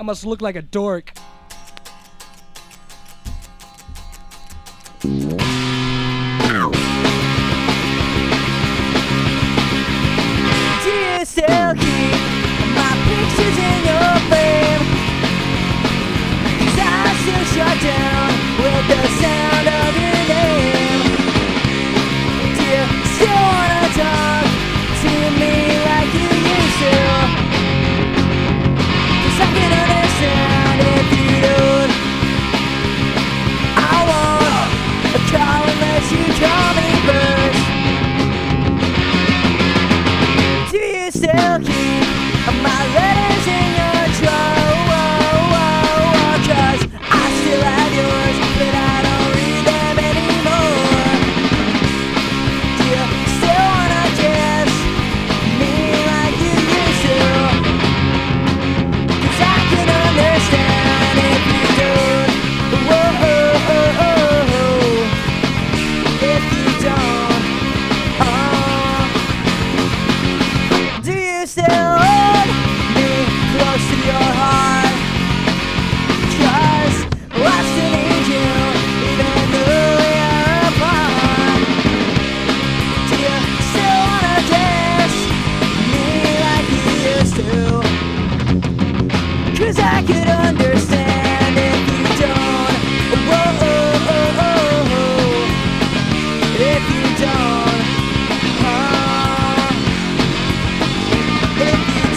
I must look like a dork. myself is to hold me close to your heart. Cause I still need you, even though we're apart. Do you still wanna kiss me like you used to? Cause I could Thank you.